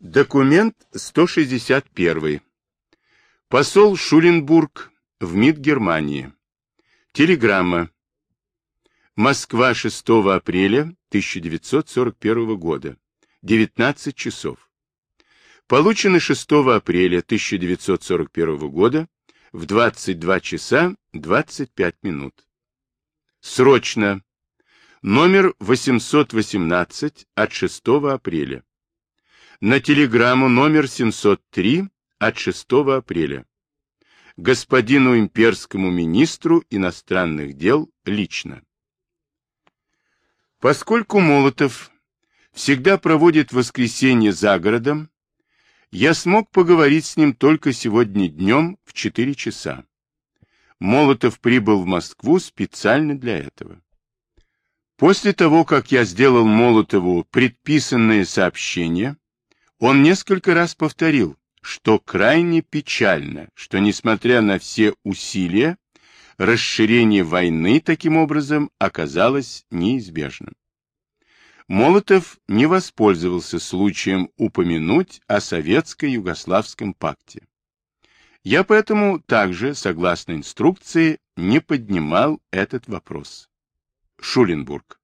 Документ 161. Посол Шуленбург в МИД Германии. Телеграмма. Москва 6 апреля 1941 года. 19 часов. Получено 6 апреля 1941 года в 22 часа 25 минут. Срочно. Номер 818 от 6 апреля на телеграмму номер 703 от 6 апреля. Господину имперскому министру иностранных дел лично. Поскольку Молотов всегда проводит воскресенье за городом, я смог поговорить с ним только сегодня днем в 4 часа. Молотов прибыл в Москву специально для этого. После того, как я сделал Молотову предписанное сообщение, он несколько раз повторил, что крайне печально, что, несмотря на все усилия, расширение войны таким образом оказалось неизбежным. Молотов не воспользовался случаем упомянуть о советско-югославском пакте. Я поэтому также, согласно инструкции, не поднимал этот вопрос. Шуленбург.